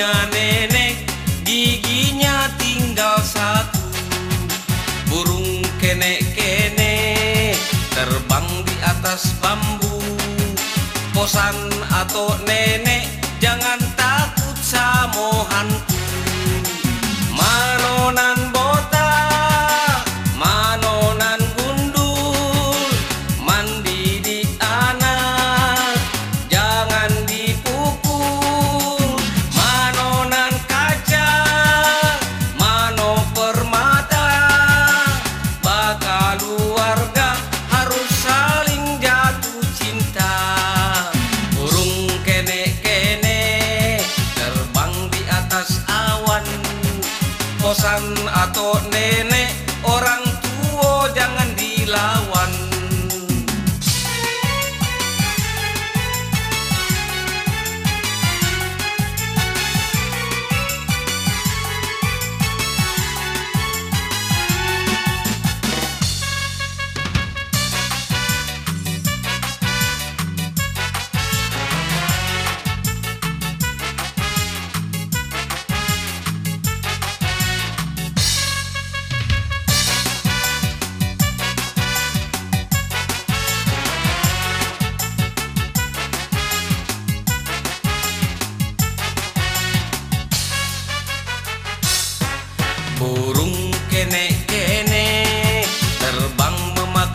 Punya nenek giginya tinggal satu. Burung kene-kene terbang di atas bambu. Posan atau nenek jangan takut sama hantu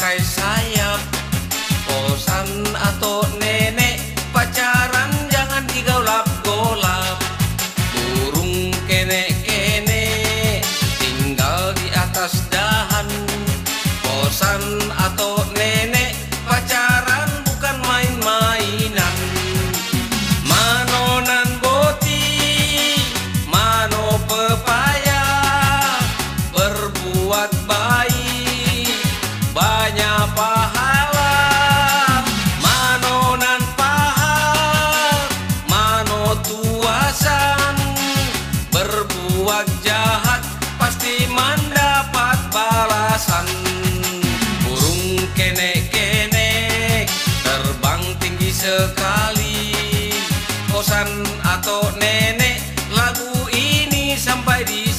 memakai sayap Kosan atau nenek pacaran jangan digaulap-golap Burung kene-kene tinggal di atas dahan Kosan sekali. Kosan atau nenek lagu ini sampai di